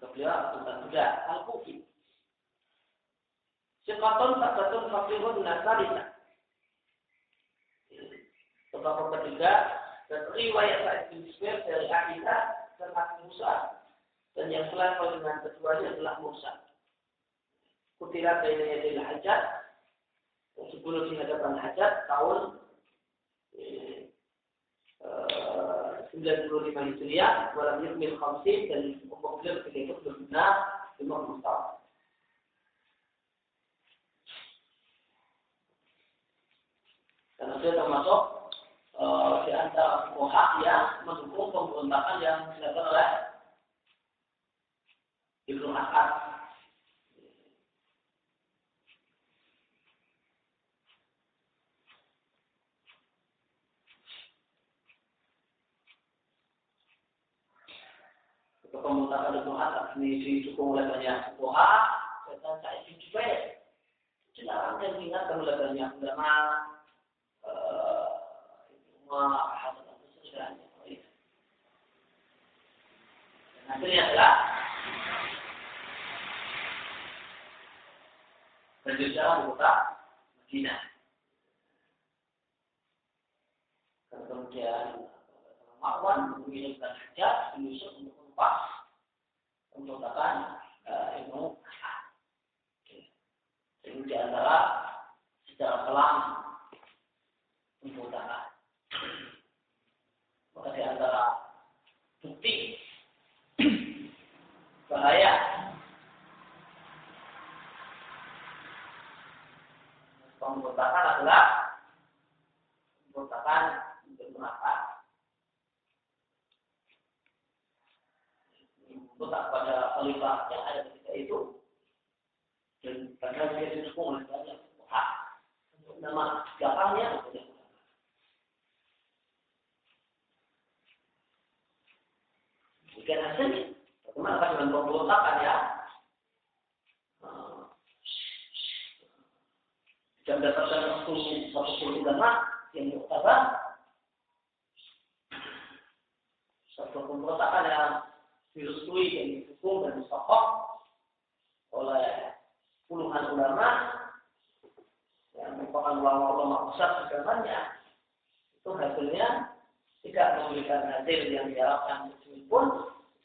Kabilah bukan budak al-Kufi. Sikatun sakatun fakirun nasarina. Sebab ketiga, dan riwayat Sa'id bin dari Aisyah Abu Musa. Dan yang selevel dengan keduanya adalah Musa. Kutirat dari Yadil Hajat. Sebelum di hadapan Hajat tahun eh, 95 Hijriah, walam yukmil khamsin dan umur beliau ketika itu 50 tahun. Karena dia termasuk uh, di antara fuqaha yang mendukung pemberontakan yang dilakukan oleh Ibnu Asad. Pemberontakan Ibnu Asad ini didukung oleh banyak fuqaha dan saya juga ya. Dilarang yang diingatkan oleh banyak ulama hasilnya adalah berjalan kota Madinah. Kemudian Marwan hajat di Yusuf untuk Jadi di antara secara pelan pemberontakan. Maka di antara bukti [clears throat] bahaya pemberontakan adalah pemberontakan bermanfaat. Pemberontak pada khalifah yang ada ketika itu dan karena dia didukung oleh banyak hak. Nama belakangnya Demikian hasilnya. Bagaimana dengan pemberontakan ya? Dan berdasarkan satu satu ulama yang muktabar satu pemberontakan yang direstui dan didukung dan disokok oleh puluhan ulama yang merupakan ulama-ulama besar segalanya itu hasilnya tidak memberikan hasil yang diharapkan pun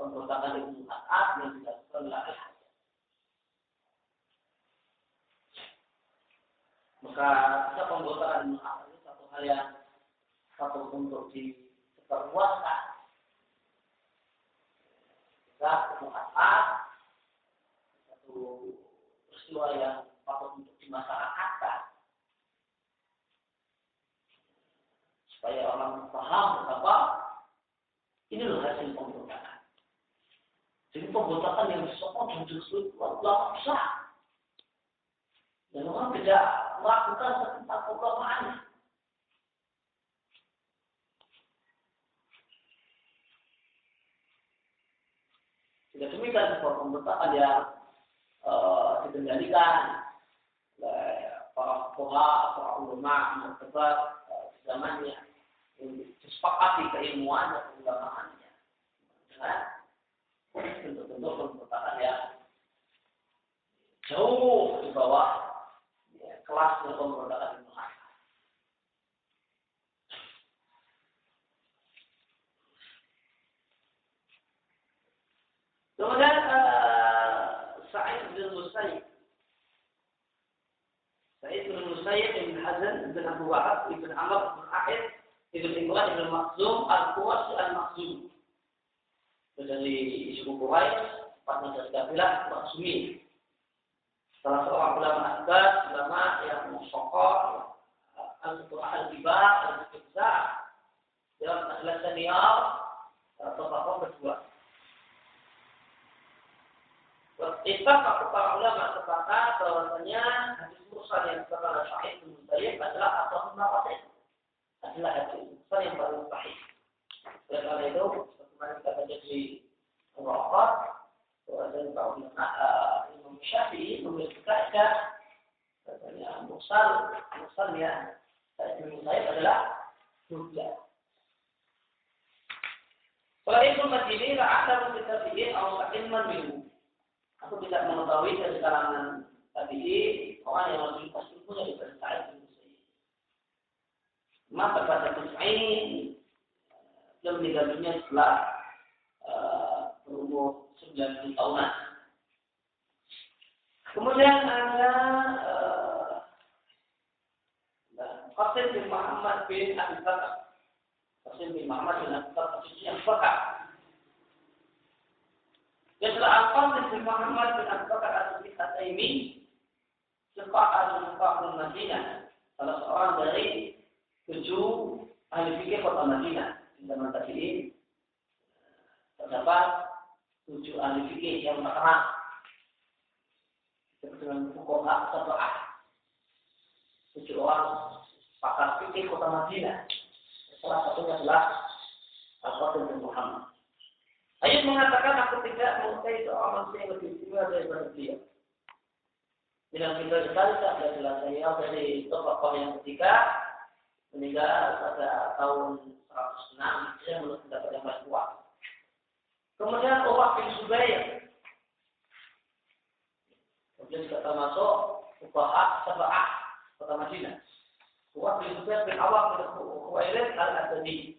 pemberontakan Ibnu As'ad yang dilakukan oleh Maka kita pemberontakan Ibnu As'ad itu satu hal yang satu untuk diperkuatkan. Kita Ibnu satu peristiwa yang patut untuk dimasyarakatkan supaya orang paham betapa ini loh hasil pemberontakan. Jadi pemberontakan yang disokong dan justru ulama besar. Dan orang tidak melakukan tentang keulamaan. Tidak demikian sebuah pemberontakan yang uh, dikendalikan oleh para fuqaha, para ulama, uh, di zamannya disepakati keilmuan dan keulamaannya dengan bentuk-bentuk pemberontakan yang jauh di bawah ya, kelas pemberontakan Ibnu Kemudian uh, Sa'id bin Musayyib Musayyib, Ibn Hazan, Ibn Abu Wahab, Ibn Amr, Ibn Ahid, Ibn Imran, Ibn Makhzum, Al-Qurasi, Al-Makhzum. Dari suku Quraisy, partner dari kabilah Makhzumi. Salah seorang ulama akbar, ulama yang sokor, al-Qur'an al-Kibar, al-Qibza, yang adalah senior, tokoh berdua. Istiqah para ulama sepakat bahwasanya hadis mursal yang terkala sahih bin Musayyib adalah atau nawatin. Adalah hadis mursal yang paling sahih. Oleh karena itu, bagaimana kita baca di Al-Raqat, bahwasanya para ulama Imam Syafi'i memiliki katanya mursal, mursal ya, bin Musayyib adalah hujjah. Kalau itu Madini, ada kita bikin atau ilman minhu. Aku tidak mengetahui dari kalangan tabi'i orang yang lebih pasti punya daripada Sa'id bin Musayyib. Maka pada Mus'ain dia meninggal dunia setelah uh, berumur 90 tahunan. Kemudian ada uh, Qasim bin Muhammad bin Abi Bakar. Qasim bin Muhammad bin Abi Bakar yang fakar. Yang telah Al-Qasim bin Muhammad bin Abu Bakar Al-Taimi Sepak Al-Mufahul Madinah Salah seorang dari tujuh ahli fikih kota Madinah Di zaman tadi ini terdapat tujuh ahli fikih yang Seperti dengan Fukoha Sabah Tujuh orang pakar fikih kota Madinah. Salah satunya adalah Al-Qasim bin Muhammad. Ayat mengatakan aku tidak mengetahui seorang manusia yang lebih tua daripada dia. Bilang kita sekali tak adalah saya dari tokoh yang ketiga meninggal pada tahun 106 dia paling kuat. Kemudian Umar bin Zubair. Kemudian juga termasuk Ubahat Sabah kota Madinah. Umar bin Zubair bin Awam bin Khuwailid al-Adadi.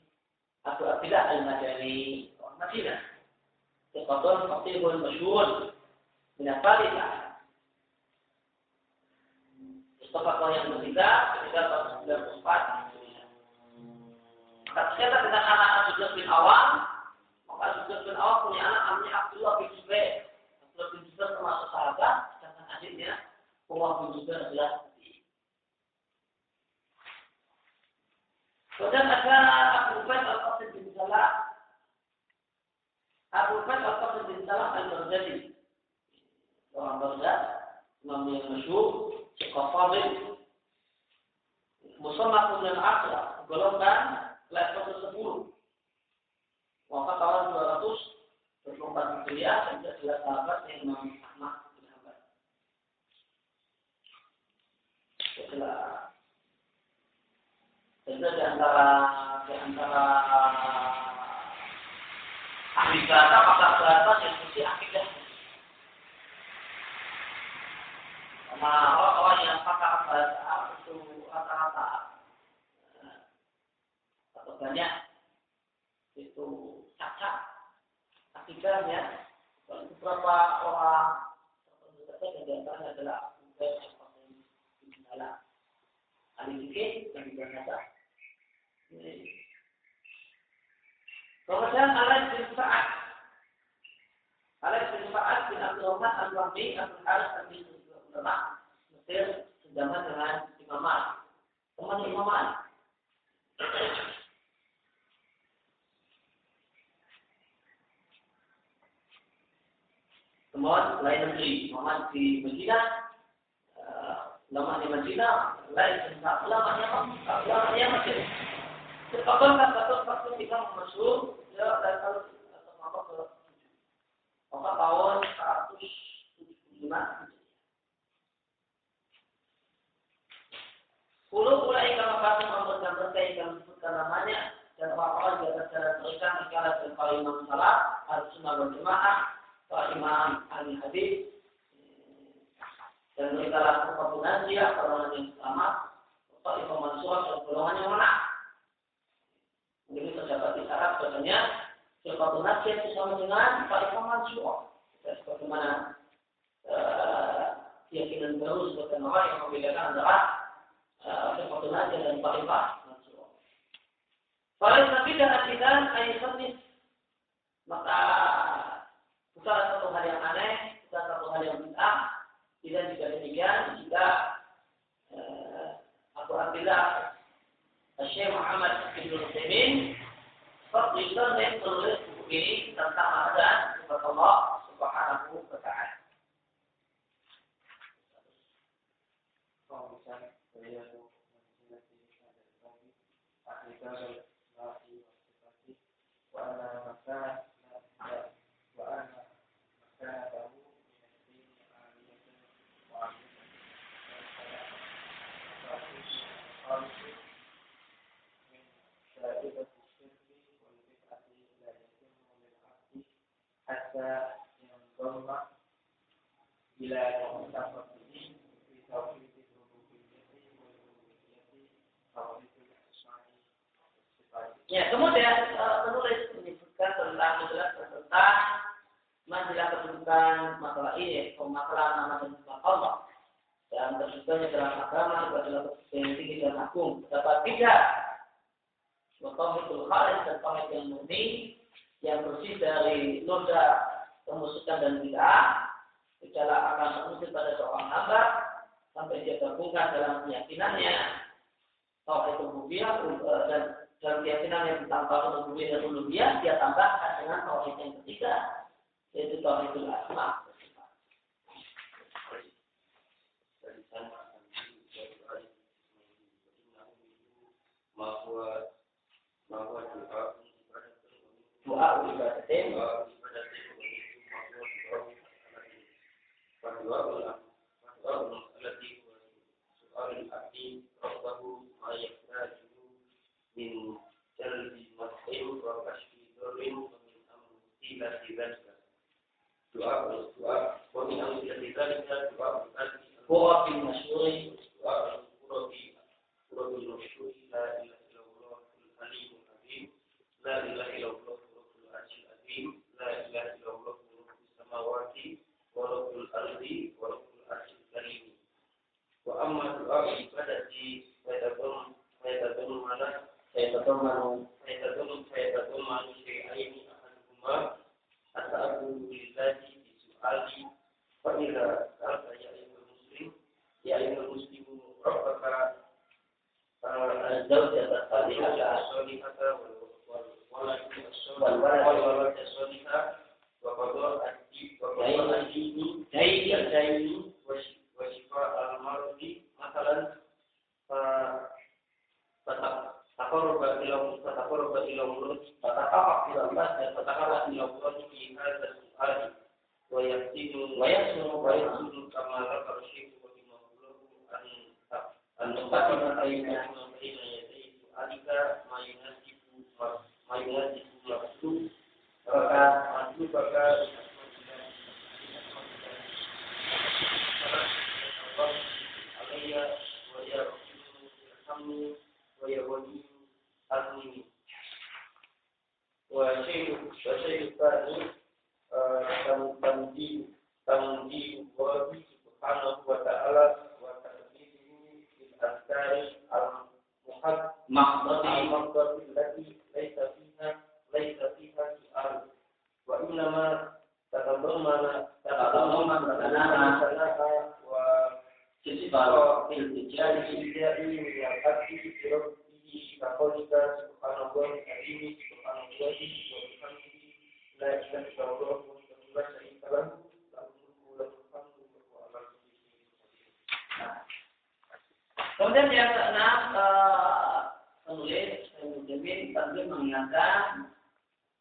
Abu Abdillah al-Madani. Madinah. Iqadun Fatihul Masyur Minat Falita Mustafa yang ketiga ketika tahun 94 Maka ternyata dengan anak Abdullah bin Awam Maka Abdullah bin Awam punya anak namanya Abdullah bin Zubair Abdullah bin Zubair termasuk sahabat Sedangkan adiknya Umar bin Zubair adalah Kemudian ada Abu Bakar Al-Qasim bin Salah Abu Bakar Al-Qasim bin Salam Al-Baghdadi. Orang Baghdad, imam yang masyhur, Syekh Fadil. Musannaf dan Asra, golongan level ke-10. Wafat tahun 224 Hijriah dan dia adalah sahabat yang Imam Ahmad bin Hanbal. Setelah dan di antara di antara ahli bahasa pakar bahasa yang mesti akidah. Karena orang-orang yang pakar bahasa itu rata-rata banyak itu cacat akidahnya. Beberapa orang tertentu saja yang di antaranya adalah Ubay yang dalam ahli fikih yang bahasa. Kemudian Alex bin Sa'ad. Alex bin Abdul Rahman Al-Wahdi Abdul Haris bin ulama Mesir sejaman dengan Imam Malik. Teman Imam. Temuan lain negeri, Muhammad di Medina, ulama di Medina, lain yang ulama yang Mesir. Sebabkan satu satu kita masuk ya dari tahun atau apa ke maka tahun 175 Puluh mulai kalau kata Muhammad dan berkait yang disebutkan namanya dan orang-orang di atas jalan mereka para imam salah harus sunnah berjemaah para imam ahli hadis dan mereka lakukan kombinasi ya kalau yang sama para imam mansur dan golongan yang mana jadi terdapat isyarat bahwasanya Sifatul Nasir itu sama dengan Fa'iqah Mansur. Sebagaimana uh, keyakinan baru sebagian orang yang membedakan antara seperti aja dan Taifah. Kalau tapi dengan kita ayat maka bukan satu hal yang aneh, bukan satu hal yang bid'ah, tidak juga demikian jika eh, Abu Abdillah Syekh Muhammad Ibn Utsaimin Fadlisan yang menulis buku ini tentang ada sifat Allah Subhanahu wa Ta'ala. حتى ينضم bahasa yang berumah bila yang seperti ini bisa kritik Ya, kemudian e, penulis menyebutkan tentang menjelaskan tentang menjelaskan masalah ini, e, masalah nama dan sifat Allah. Dan tersebutnya dalam agama itu adalah yang tinggi dan agung. Dapat tidak, Waktu itu khalid dan pamit yang murni yang bersih dari noda kemusikan dan bid'ah gejala akan terusir pada seorang hamba sampai dia gabungkan dalam keyakinannya. Tauhid rububiyah eh, dan dalam keyakinannya tentang tauhid rububiyah dan uluhiyah dia tambahkan dengan tauhid yang ketiga yaitu tauhidul asma. Bahwa bahwa doa ibadatin wa ibadatin wa doa wa doa alati wa soal abdi rabbahu wa yahtaju min jalbi masin wa kashfi dhurrin wa min amri dzalika doa doa wa min amri dzalika doa al-qalbi al-qawi al-masyuri Nah, kemudian yang keenam eh, penulis Muslimin tadi mengingatkan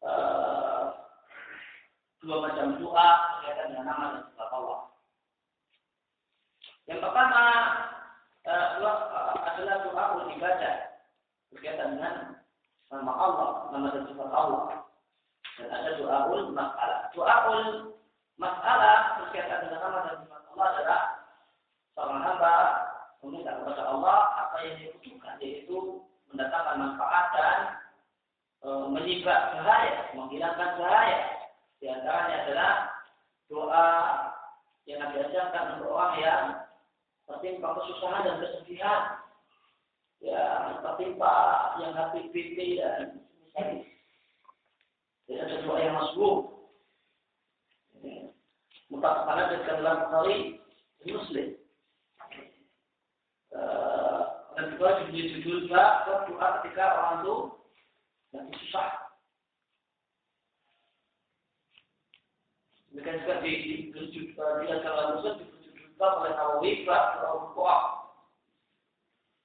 eh, dua macam doa berkaitan dengan nama dan sifat Allah. Yang pertama eh, adalah doa ibadah berkaitan dengan nama Allah, nama dan sifat Allah. Dan ada doa ul masalah. Doa ul masalah berkaitan dengan nama dan sifat Allah adalah seorang hamba meminta kepada Allah apa yang dibutuhkan yaitu mendatangkan manfaat dan e, menyibak bahaya, menghilangkan bahaya. Di antaranya adalah doa yang diajarkan untuk orang yang tertimpa kesusahan dan kesedihan. Yang tertimpa, yang HPPT dan misalnya tidak doa yang masuk. Mutakana dan dalam Bukhari Muslim. Dan juga judul juga doa ketika orang itu lagi susah. Demikian juga di di di dalam Muslim di juga oleh Nawawi bab doa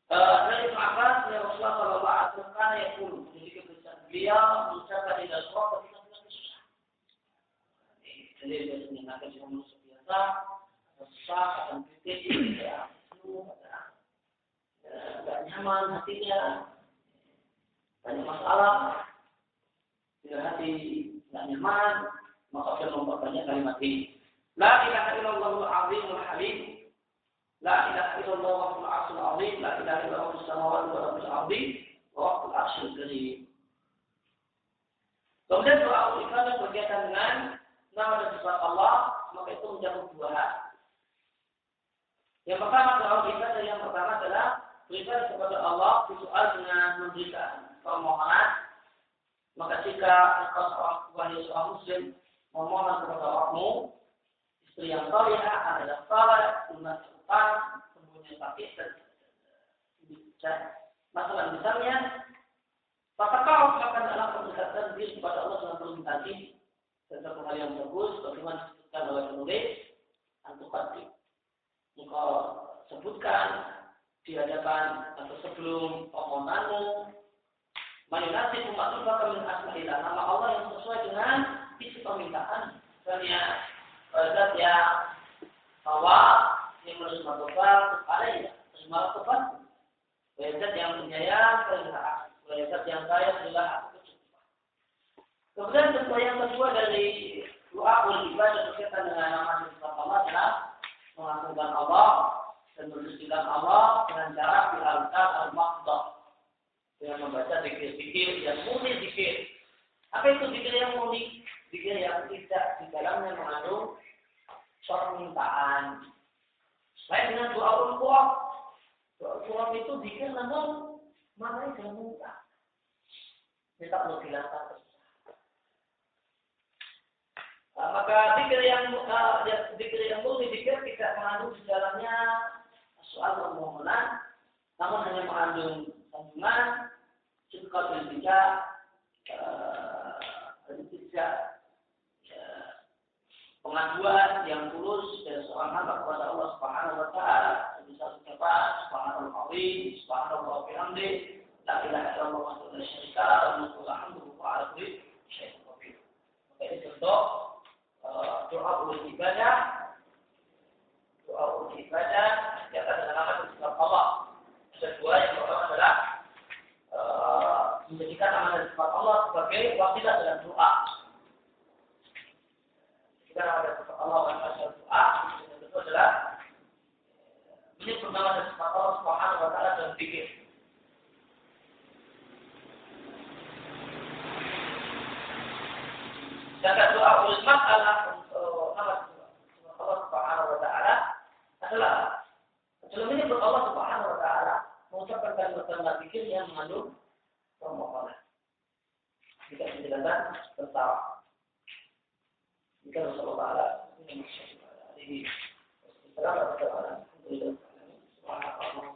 dari Abbas ya Rasulullah Shallallahu Alaihi Wasallam kan yang puluh jadi kebiasaan beliau mengucapkan dalam sholat ketika sedang susah. Jadi dia mengingatkan dengan manusia biasa, susah, akan kritik, ya, penuh, nggak nyaman hatinya, banyak masalah, tidak hati nggak nyaman, maka dia memperbanyak kalimat ini. La ilaha illallahul La ilaha illallah wa fil arsul azim, la ilaha illallah fil samawati wa fil ardi wa fil arsul karim. Kemudian doa ikhlas yang berkaitan dengan nama dan sifat Allah, maka itu menjadi dua hal. Yang pertama doa ikhlas yang pertama adalah beribadah kepada Allah disoal dengan memberikan permohonan. Maka jika engkau seorang wahai seorang muslim memohon kepada Allahmu, istri yang salihah adalah salat, umat utang, kemudian sakit dan masalah misalnya maka kau akan dalam pendekatan diri kepada Allah dalam permintaan ini dan satu hal yang bagus bagaimana disebutkan oleh penulis antupati engkau sebutkan di hadapan atau sebelum permohonanmu Mayunasi umat juga min asma'illah nama Allah yang sesuai dengan isi permintaan. Misalnya zat yang bahwa yang menerima tobat kepada ya terima tobat Wajat yang penyayang terlihat. Wajat yang kaya terlihat. Aku bersyukur Kemudian bentuk yang kedua dari doa beribadah berkaitan dengan nama sifat Allah adalah mengagungkan Allah dan bersucikan Allah dengan cara dialkan al-maqdah. Dengan membaca zikir-zikir yang murni zikir. Apa itu zikir yang murni? Zikir yang tidak di dalamnya mengandung permintaan, Lain dengan doa ulkuah. Doa ulkuah itu zikir namun mana yang mudah. Minta menghilangkan kesusahan. Nah, maka zikir yang uh, zikir yang murni zikir tidak mengandung di dalamnya soal permohonan, namun hanya mengandung sanjungan, cukup dan tidak uh, tidak pengaduan yang tulus dari seorang hamba kepada Allah Subhanahu wa taala. Bisa ucapan subhanallah azim subhanallah bihamdi la ilaha illallah wa la syarika lahu wa hamduhu wa ala kulli syai'in contoh doa ulul ibadah doa ulul ibadah yang nama dan Allah. Ada dua yang pertama adalah menjadikan nama dan sifat Allah sebagai wasilah dalam doa kita ada Allah dan doa adalah nama dan sifat Allah Subhanahu wa taala dalam fikir. Sedangkan doa masalah untuk Allah Subhanahu wa taala adalah sebelum Allah Subhanahu wa taala mengucapkan kalimat-kalimat fikir yang mengandung permohonan. Jika bersalah. كان صلى الله على سيدنا محمد عليه وسلم وعلى آله وصحبه وسلم